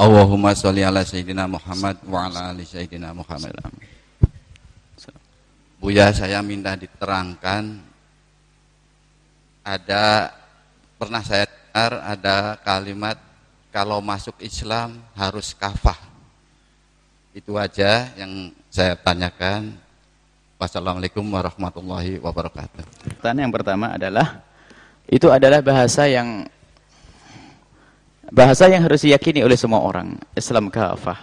Allahumma sholli ala sayyidina Muhammad wa ala ali sayyidina Muhammad. Buya saya minta diterangkan ada pernah saya dengar ada kalimat kalau masuk Islam harus kafah. Itu aja yang saya tanyakan. Wassalamualaikum warahmatullahi wabarakatuh. Pertanyaan yang pertama adalah itu adalah bahasa yang Bahasa yang harus diyakini oleh semua orang. Islam kafah.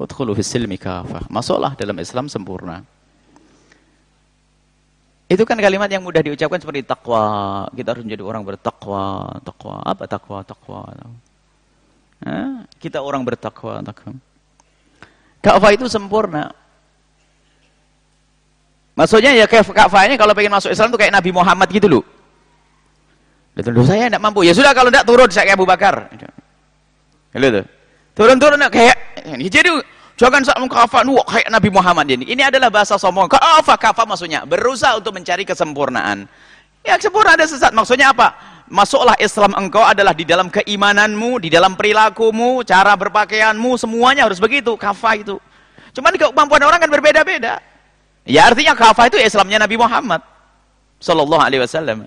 Udkhulu fis silmi kafah. Masuklah dalam Islam sempurna. Itu kan kalimat yang mudah diucapkan seperti takwa. Kita harus menjadi orang bertakwa. Takwa. Apa takwa? Takwa. Kita orang bertakwa. Takwa. Kafah itu sempurna. Maksudnya ya kafah ini kalau pengen masuk Islam itu kayak Nabi Muhammad gitu loh. Betul, saya tidak mampu. Ya sudah kalau tidak turun saya kayak Abu Bakar. Gitu. Turun-turun kayak ini. Jadi jangan mengkafan wah kayak Nabi Muhammad ini. Ini adalah bahasa sombong. Kafa kafa maksudnya berusaha untuk mencari kesempurnaan. Ya sempurna ada sesat. Maksudnya apa? Masuklah Islam engkau adalah di dalam keimananmu, di dalam perilakumu, cara berpakaianmu, semuanya harus begitu. Kafa itu. Cuman kemampuan orang kan berbeda-beda. Ya artinya kafa itu Islamnya Nabi Muhammad sallallahu alaihi wasallam.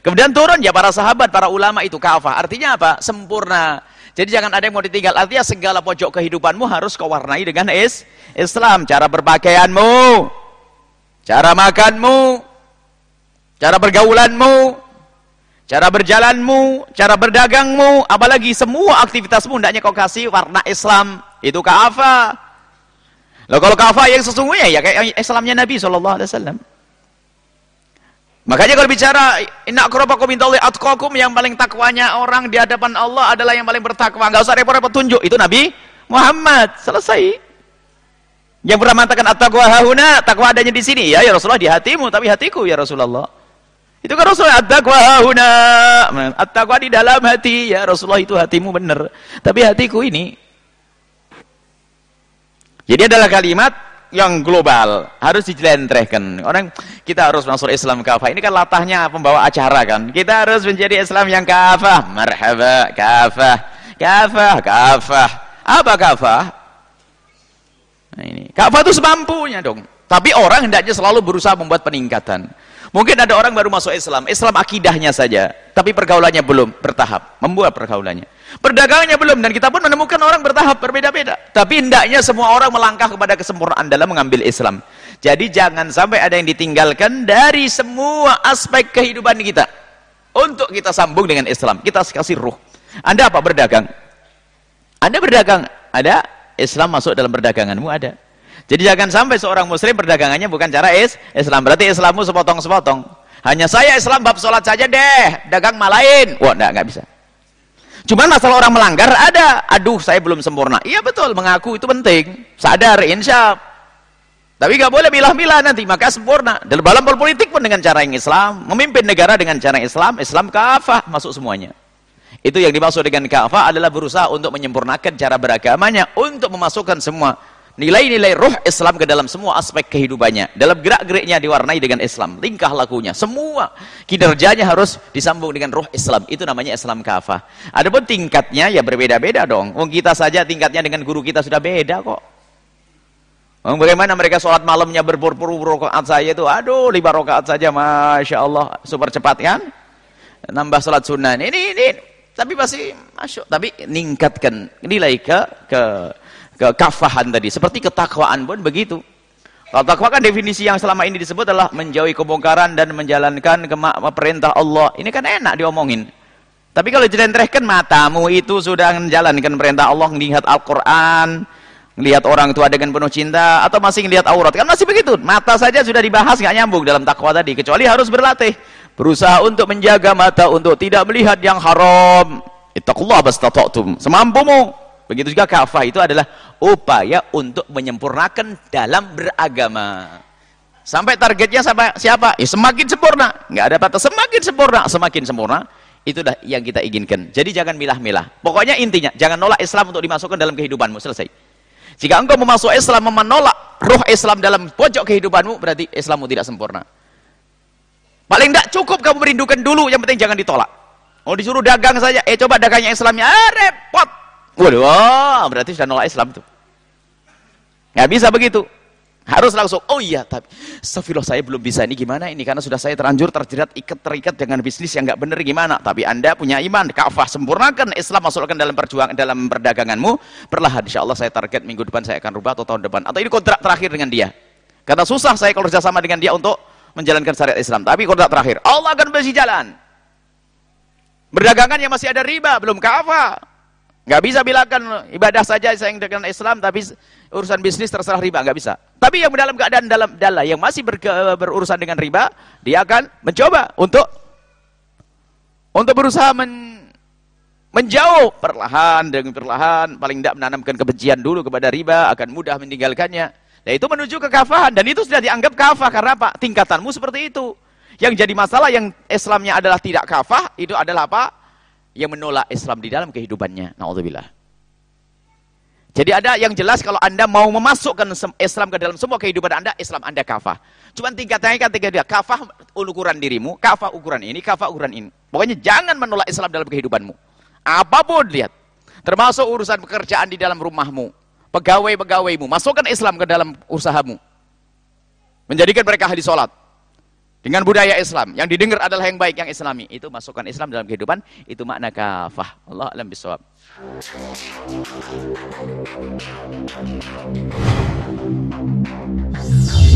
Kemudian turun ya para sahabat, para ulama itu kafah. Artinya apa? Sempurna. Jadi jangan ada yang mau ditinggal. Artinya segala pojok kehidupanmu harus kau warnai dengan is Islam. Cara berpakaianmu, cara makanmu, cara bergaulanmu, cara berjalanmu, cara berdagangmu, apalagi semua aktivitasmu hendaknya kau kasih warna Islam. Itu kafah. Loh kalau kafah yang sesungguhnya ya kayak Islamnya Nabi SAW. Makanya kalau bicara inna akrabakum indallahi atqakum yang paling takwanya orang di hadapan Allah adalah yang paling bertakwa. Enggak usah repot-repot tunjuk. Itu Nabi Muhammad. Selesai. Yang pernah mengatakan at-taqwa hauna, takwa adanya di sini. Ya ya Rasulullah di hatimu, tapi hatiku ya Rasulullah. Itu kan Rasulullah at-taqwa hauna. At-taqwa di dalam hati. Ya Rasulullah itu hatimu benar. Tapi hatiku ini. Jadi adalah kalimat yang global harus dijelentrehkan orang kita harus masuk Islam kafah ini kan latahnya pembawa acara kan kita harus menjadi Islam yang kafah marhaba kafah kafah kafah apa kafah nah ini kafah itu semampunya dong tapi orang hendaknya selalu berusaha membuat peningkatan mungkin ada orang baru masuk Islam Islam akidahnya saja tapi pergaulannya belum bertahap membuat pergaulannya Perdagangannya belum dan kita pun menemukan orang bertahap berbeda-beda. Tapi hendaknya semua orang melangkah kepada kesempurnaan dalam mengambil Islam. Jadi jangan sampai ada yang ditinggalkan dari semua aspek kehidupan kita. Untuk kita sambung dengan Islam. Kita kasih ruh. Anda apa? Berdagang. Anda berdagang. Ada? Islam masuk dalam perdaganganmu ada. Jadi jangan sampai seorang muslim perdagangannya bukan cara is Islam. Berarti Islammu sepotong-sepotong. Hanya saya Islam bab sholat saja deh. Dagang malain. Wah, enggak, enggak bisa. Cuman masalah orang melanggar ada. Aduh, saya belum sempurna. Iya betul, mengaku itu penting. Sadar, insya Tapi nggak boleh milah-milah nanti, maka sempurna. Dalam dalam politik pun dengan cara yang Islam, memimpin negara dengan cara Islam, Islam kafah masuk semuanya. Itu yang dimaksud dengan kafah adalah berusaha untuk menyempurnakan cara beragamanya untuk memasukkan semua nilai-nilai ruh Islam ke dalam semua aspek kehidupannya. Dalam gerak-geriknya diwarnai dengan Islam. Tingkah lakunya. Semua kinerjanya harus disambung dengan ruh Islam. Itu namanya Islam kafah adapun tingkatnya ya berbeda-beda dong. Wong kita saja tingkatnya dengan guru kita sudah beda kok. Bagaimana mereka sholat malamnya berpuluh-puluh rakaat saya itu? Aduh lima rakaat saja Masya Allah. Super cepat kan? Nambah sholat sunnah. Ini ini tapi pasti masuk. Tapi ningkatkan nilai ke ke kekafahan tadi. Seperti ketakwaan pun begitu. Kalau takwa kan definisi yang selama ini disebut adalah menjauhi kebongkaran dan menjalankan perintah Allah. Ini kan enak diomongin. Tapi kalau jelentrehkan matamu itu sudah menjalankan perintah Allah, melihat Al-Quran, melihat orang tua dengan penuh cinta, atau masih melihat aurat. Kan masih begitu. Mata saja sudah dibahas, nggak nyambung dalam takwa tadi. Kecuali harus berlatih. Berusaha untuk menjaga mata, untuk tidak melihat yang haram. Ittaqullah bastata'tum. Semampumu. Begitu juga kafah itu adalah upaya untuk menyempurnakan dalam beragama. Sampai targetnya sampai siapa? Ya semakin sempurna. Nggak ada batas. Semakin sempurna, semakin sempurna. Itulah yang kita inginkan. Jadi jangan milah-milah. Pokoknya intinya, jangan nolak Islam untuk dimasukkan dalam kehidupanmu. Selesai. Jika engkau memasuk Islam menolak roh Islam dalam pojok kehidupanmu, berarti Islammu tidak sempurna. Paling tidak cukup kamu merindukan dulu, yang penting jangan ditolak. Mau disuruh dagang saja, eh coba dagangnya Islamnya, ah, repot. Waduh, oh, berarti sudah nolak Islam itu. Nggak bisa begitu. Harus langsung, oh iya, tapi Astagfirullah saya belum bisa ini gimana ini karena sudah saya terlanjur terjerat ikat terikat dengan bisnis yang nggak benar gimana. Tapi Anda punya iman, kafah sempurnakan Islam masukkan dalam perjuangan dalam perdaganganmu. Perlahan insya Allah saya target minggu depan saya akan rubah atau tahun depan atau ini kontrak terakhir dengan dia. Karena susah saya kalau kerjasama dengan dia untuk menjalankan syariat Islam. Tapi kontrak terakhir, Allah akan beri jalan. Berdagangan yang masih ada riba, belum kafah. Nggak bisa bilangkan ibadah saja saya yang dengan Islam, tapi urusan bisnis terserah riba, nggak bisa. Tapi yang dalam keadaan dalam dalam yang masih ber, berurusan dengan riba, dia akan mencoba untuk untuk berusaha men, menjauh perlahan dengan perlahan, paling tidak menanamkan kebencian dulu kepada riba, akan mudah meninggalkannya. Dan itu menuju ke kafahan dan itu sudah dianggap kafah karena apa? Tingkatanmu seperti itu. Yang jadi masalah yang Islamnya adalah tidak kafah, itu adalah apa? Yang menolak Islam di dalam kehidupannya. Nauzubillah. Jadi ada yang jelas kalau Anda mau memasukkan Islam ke dalam semua kehidupan Anda, Islam Anda kafah. Cuma tingkatannya kan tiga dia, kafah ukuran dirimu, kafah ukuran ini, kafah ukuran ini. Pokoknya jangan menolak Islam dalam kehidupanmu. Apa pun lihat. Termasuk urusan pekerjaan di dalam rumahmu, pegawai-pegawaimu, masukkan Islam ke dalam usahamu. Menjadikan mereka ahli sholat dengan budaya Islam. Yang didengar adalah yang baik yang islami. Itu masukkan Islam dalam kehidupan itu makna kafah. Allah alam bisawab Thank.